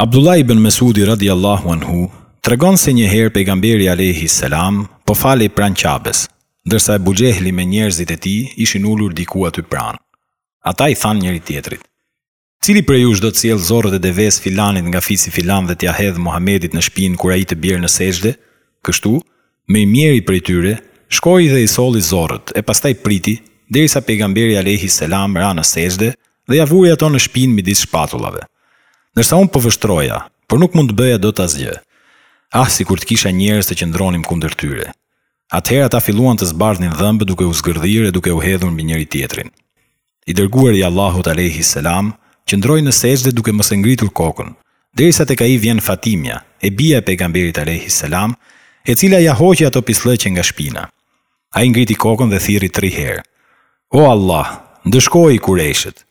Abdullah ibn Mesudi radiallahu anhu tregon se një herë pejgamberi alejhi selam po falej pranë Qabes, ndërsa Ebu Xhehli me njerëzit e tij ishin ulur diku aty pranë. Ata i thanë njëri-tjetrit, Cili prej jush do të sjellë zorrët e devesë filanit nga fisi filan dhe t'ia hedhë Muhamedit në shpinë kur ai të bjerë në sexhde? Kështu, Më i mjeri prej tyre, shkoi dhe i solli zorrët e pastaj priti, derisa Pejgamberi alejhi selam ra në sexhde dhe ia vuri ato në shpinë midis shpatullave. Ndërsa unë po vështroja, por nuk mund të bëja dot asgjë. Ah, sikur të kisha njerëz të qëndronim kundër tyre! Atëherë ata filluan të zbardhnin dhëmbë duke u zgërdhirë e duke u hedhur mbi njëri-tjetrin. I dërguari i Allahut alejhi selam qëndroi në sexhde duke mos e ngritur kokën, derisa tek ai vjen Fatimja, e bija e Pejgamberit alejhi selam, e cila ia hoqi ato pisllëqe nga shpina. Ai ngriti kokën dhe thirri tri herë, O Allah, ndëshkoji Kurejshët!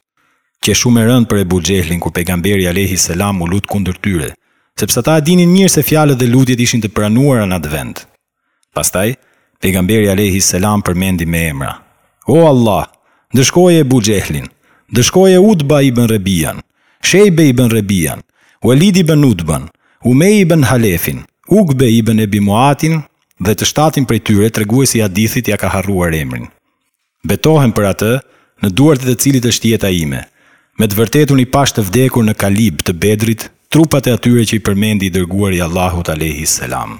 Qe shumë e rëndë për Ebu Xhehlin kur Pejgamberi alejhi selam u lut kundër tyre, sepse ata e dinin mirë se fjalët dhe lutjet ishin të pranuara në atë vend. Pastaj, Pejgamberi alejhi selam përmendi me emra, O Allah, ndëshkoje Ebu Xhehlin, ndëshkoje Utba ibn Rebijan, Shejbe ibn Rebijan, Uelid ibn Utban, Umej ibn Halefin, Ukbe ibn Ebi Muatin dhe të shtatin prej tyre treguesi i hadithit ia ka harruar emrin. Betohem për atë, në duart e të cilit është jeta ime. Me të vërtetë unë i pashë të vdekur në Kalib të Bedrit trupat e atyre që i përmendi i Dërguari i Allahut alejhi selam.